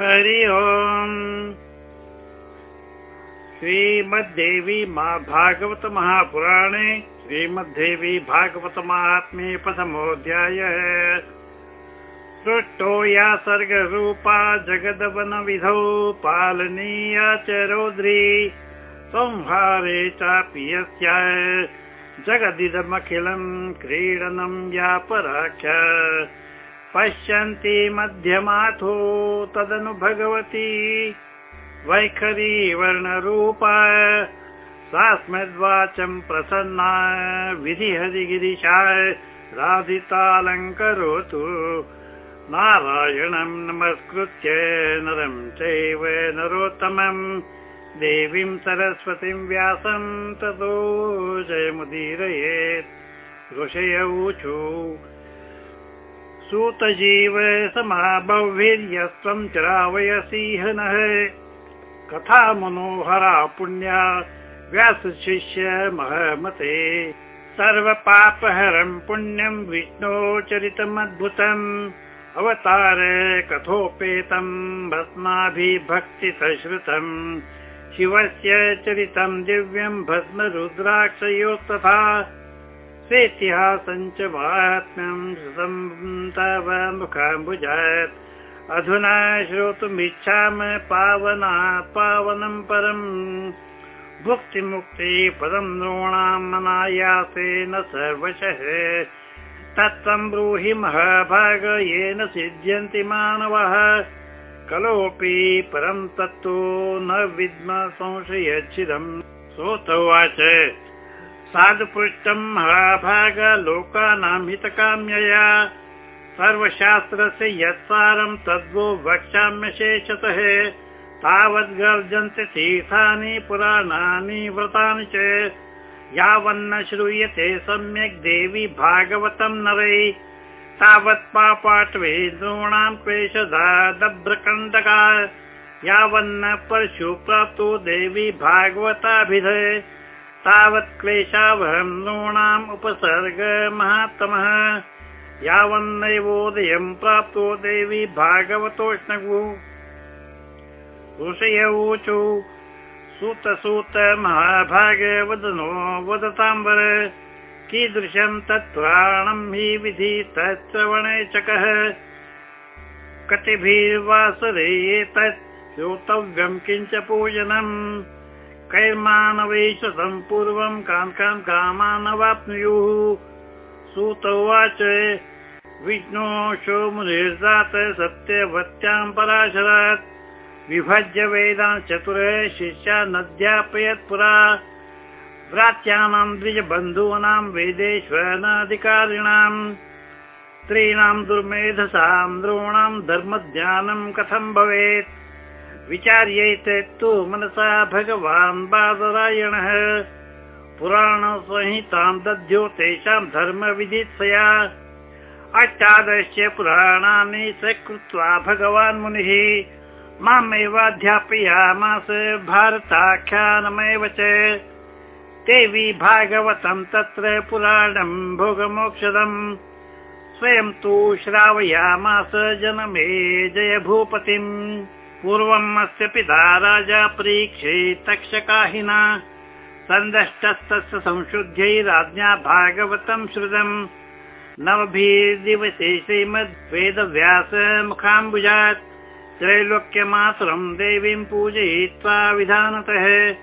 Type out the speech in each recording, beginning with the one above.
हरि ओम्। श्रीमद्देवी मा भागवत महापुराणे श्रीमद्देवी भागवत महात्मे प्रथमोऽध्यायः सृष्टो या सर्गरूपा जगदवनविधौ पालनीया च रौद्री संहारे चापि यस्य। जगदिदमखिलम् क्रीडनं या पराख्य पश्यन्ति मध्यमाथो तदनु भगवती। वैखरी वर्णरूपा सास्मद्वाचं प्रसन्ना विधिहरिगिरिशाय राधितालङ्करोतु। नारायणं नमस्कृत्य नरं चैव नरोत्तमम् देवीं सरस्वतीं व्यासं ततो जयमुदीरयेत्। ऋषय ऊचु सूतजीव समाभवीर्यस्त्वं चरावयसीह नः कथा मनोहरा पुण्या व्यासशिष्य महमते। सर्वपापहरं पुण्यं विष्णो चरितमद्भुतम्। अवतार कथोपेतं भस्माभिभक्तिसश्रुतम्। शिवस्य चरितं दिव्यं भस्मरुद्राक्षयोस्तथा स्वेतिहासञ्च महात्म्यं श्रुतं तव मुखाम्बुजात् अधुना श्रोतुमिच्छाम पावना पावनं परम् भुक्तिमुक्ति पदं नॄणां मनायासेन सर्वशः। तत्त्वं ब्रूहि महाभाग येन सिद्ध्यन्ति मानवः। कलोऽपि परं तत्तु न विद्म संशयच्छिदम् सोतवाच साधुपृष्टं महाभाग लोकानां हितकाम्यया सर्वशास्त्रस्य यत्सारं तद्वो वक्ष्याम्यशेषतः। तावद्गर्जन्ति तीर्थानि पुराणानि व्रतानि च। यावन्न श्रूयते सम्यक् देवी भागवतं नरै। तावत् पापाटवे नॄणां क्लेशदादभ्रकण्डका यावन्न परशु प्राप्तो देवी भागवताभिधे तावत् नॄणाम् उपसर्ग महात्तमः। यावन्नैवोदयं प्राप्तो देवी भागवतोष्णगु ऋषय ऊचु सूत सूत महाभाग वदनो वदताम्बर। कीदृशं तत्पुराणं हि विधि चकः कतिभिर्वासरे एतत् श्रोतव्यं किञ्च पूजनम् कैर्मानवैशतं पूर्वं कान् कान् कामानवाप्नुयुः सूत उवाच विष्णो शो मुनिर्जात सत्यवत्यां पराशरात्। विभज्य वेदान् चतुर शिष्या नद्यापयत् पुरा। द्विजबन्धूनां वेदेष्वनाधिकारिणाम् स्त्रीणां दुर्मेधसां नॄणां धर्मज्ञानं कथं भवेत् विचार्यैते तु मनसा भगवान् बादरायणः। पुराणसंहितां दद्यो तेषां धर्मविधित्सया अष्टादश पुराणानि स्वीकृत्वा भगवान् मुनिः मामेवाध्यापयामास भारताख्यानमेव च। देवी भागवतं तत्र पुराणं भोगमोक्षदम् स्वयं तु श्रावयामास जनमे जय भूपतिम् पूर्वम् अस्य पिता राजा परीक्षे तक्षकाहिना। सन्दष्टस्तस्य संशुद्ध्यै राज्ञा भागवतं श्रुतम्। नवभिर्दिवसे श्रीमद्वेदव्यास मुखाम्बुजात् त्रैलोक्यमातरं देवीं पूजयित्वा विधानतः।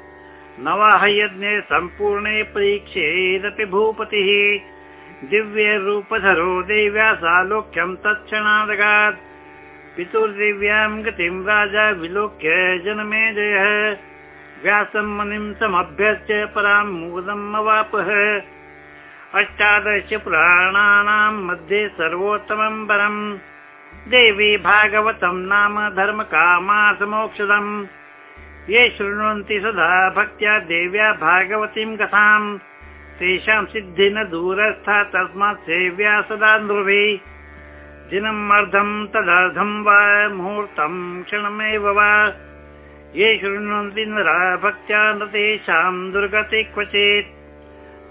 नवाह यज्ञे सम्पूर्णे परीक्षेदपि भूपतिः। दिव्यरूपधरो देव्या सालोक्यं तत्क्षणादगात् पितुर्दिव्यां गतिं राजा विलोक्य जनमे जयः। व्यासं परां मुदम् अवापः। अष्टादश पुराणानां मध्ये सर्वोत्तमं परम् देवी भागवतं नाम धर्मकामासमोक्षदम्। ये शृण्वन्ति सदा भक्त्या देव्या भागवतीं कथाम्। तेषां सिद्धि न दूरस्था तस्मात् सेव्या सदा नृभि दिनम् अर्धं तदर्धं वा मुहूर्तं क्षणमेव वा। ये शृण्वन्ति नरा भक्त्या न तेषां दुर्गति क्वचित्।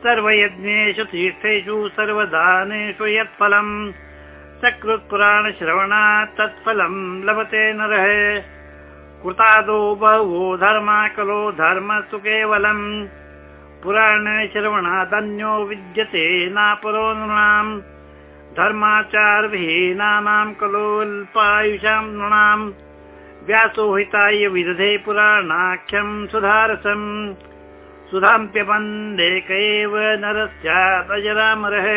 सर्वयज्ञेषु तीर्थेषु सर्वदानेषु यत्फलम्। सकृत्पुराणश्रवणात् तत्फलं लभते नरः। कृतादो बहवो धर्मा कलो धर्म तु केवलम् पुराणश्रवणादन्यो विद्यते नापरो नृणाम् धर्माचारविहीनानां कलोऽल्पायुषां नृणाम् व्यासो हिताय विदधे पुराणाख्यं सुधारसम् सुधाम्प्यबन्देक एव नरस्यादजरामरः।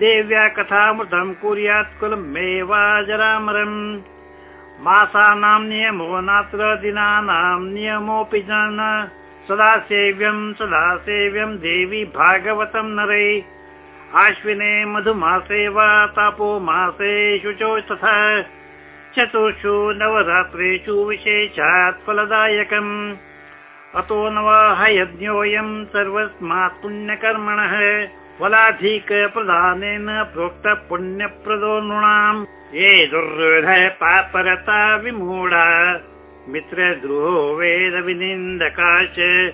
देव्या कथामृतं कुर्यात् कुलमेवाजरामरम्। मासानां नियमो नात्र दिनानां नियमोऽपि न सदा सेव्यं सदा सेव्यं देवी भागवतं नरे आश्विने मधुमासे वा तापो मासे शुचौ तथा। चतुर्षु नवरात्रेषु विशेषात् फलदायकम्। अतो नवहयज्ञोऽयं सर्वस्मात् पुण्यकर्मणः फलाधिकप्रधानेन प्रोक्त पुण्यप्रदो नृणाम्। ये दुर्हृदय पापरता विमूढा। मित्रद्रोहो वेद विनिन्दकाश।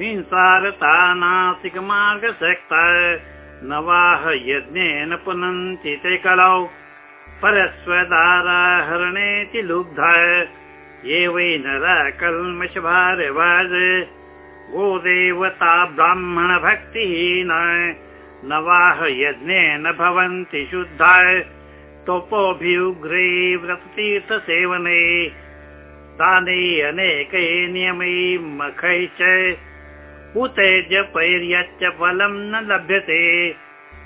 हिंसारता नासिकमार्गसक्ता नवाह यज्ञेन पुनन्ति ते कलौ। परस्वदाराहरणेति लुब्धा। ये वै नरा कल्मषभारवाज गोदेवता ब्राह्मण भक्तिहीन नवाह यज्ञेन भवन्ति शुद्धा। तोपोऽभियुग्रे व्रततीर्थसेवने दाने अनेकै नियमै मखै उतेजपैर्यच्च फलं न लभ्यते।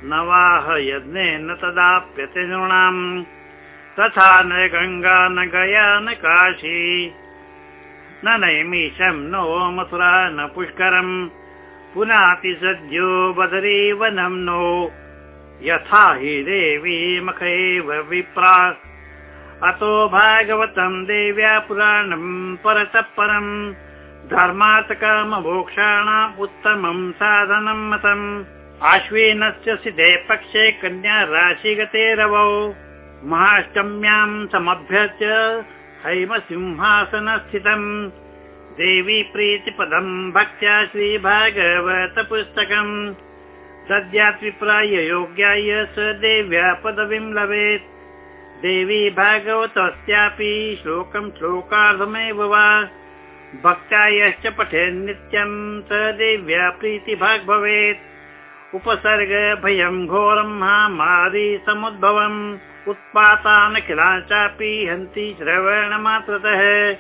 नवाह यज्ञेन तदाप्यते नृणाम्। तथा न गङ्गा न गया न काशी। न नैमिषं नो मथुरा न पुष्करम्। पुनाति सद्यो बदरी वनं नो। यथा हि देवी मखैव विप्रा। अतो भागवतं देव्या पुराणं परतः परम् धर्मार्थकाममोक्षाणाम् उत्तमं साधनं मतम्। आश्विनस्य सिद्धे पक्षे कन्या राशिगते रवौ महाष्टम्यां समभ्यस्य हैमसिंहासनस्थितम्। देवी प्रीतिपदं भक्त्या श्रीभागवत पुस्तकम् सद्यात्विप्राय योग्याय स देव्या पदवीं लभेत्। देवी भागवतस्यापि श्लोकं श्लोकार्धमेव वा भक्त्या यश्च पठेन्नित्यं स देव्या प्रीतिभाग् भवेत् उपसर्ग भयं घोरं महामारी समुद्भवम्। उत्पातान् चापि हन्ति श्रवणमात्रतः।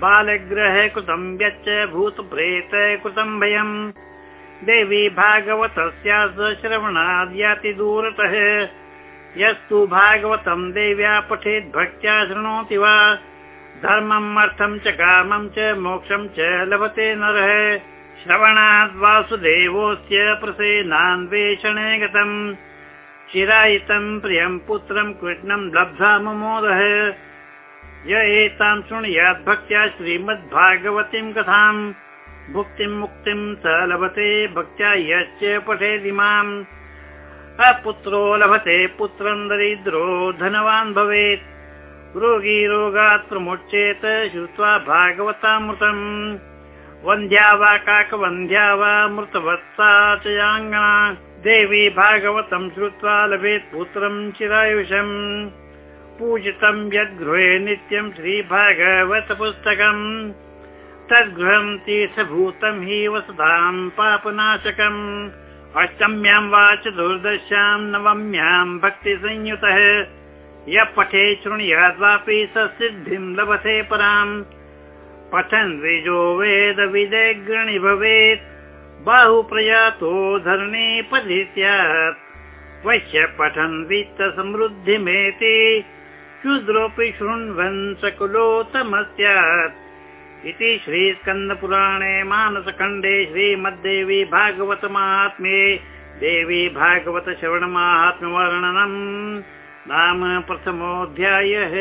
बालग्रह कृतं व्यच्च भूतप्रेत कृतं भयम्। देवी भागवतस्या श्रवणाद्याति दूरतः। यस्तु भागवतं देव्या पठेत् भक्त्या शृणोति वा धर्मम् अर्थं च कामं च मोक्षं च लभते नरः। श्रवणाद् वासुदेवोऽस्य प्रसेनान्वेषणे गतम्। चिरायितं प्रियं पुत्रं कृष्णं लब्धा ममोदः। य एतां शृणुयात् भक्त्या श्रीमद्भागवतीं कथाम्। भुक्तिं मुक्तिं स लभते भक्त्या यश्च पठेदिमाम् अपुत्रो लभते पुत्रं दरिद्रो धनवान् भवेत् रोगी रोगात् प्रमुच्येत श्रुत्वा भागवतामृतम्। वन्ध्या वा काकवन्ध्या वा मृतवत्सा च याङ्गना देवी भागवतं श्रुत्वा लभेत् पुत्रं चिरायुषम्। पूजितं यद्गृहे नित्यं श्रीभागवत पुस्तकम् तद्गृहं तीर्थभूतं हि वसतां पापनाशकम्। अष्टम्यां वा चतुर्दश्यां नवम्यां भक्तिसंयुतः यः पठे शृणुयाद्वापि सिद्धिं लभते पराम्। पठन् द्विजो वेद विदग्रणि भवेत्। बाहु प्रयातो धरणे पदि स्यात् वैश्य पठन् वित्त समृद्धिमेति। शूद्रोऽपि शृण्वन् सकुलोत्तम स्यात् इति श्रीस्कन्दपुराणे मानसखण्डे श्रीमद्देवी भागवत महात्म्ये देवी भागवत श्रवणमाहात्म्यवर्णनम् नाम प्रथमोऽध्यायः